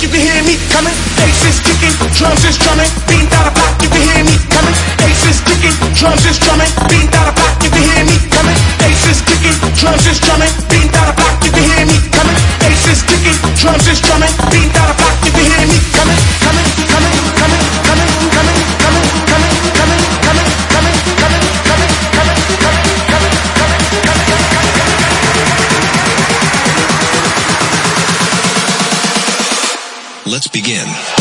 You can hear me coming, bass is kicking, drums is drumming, beating down the block. You can hear me coming, bass is kicking, drums is drumming, beating down the block. You can hear me coming, bass is kicking, drums is drumming, beating down the block. You can hear me coming, bass is kicking, drums is drumming, beating Let's begin.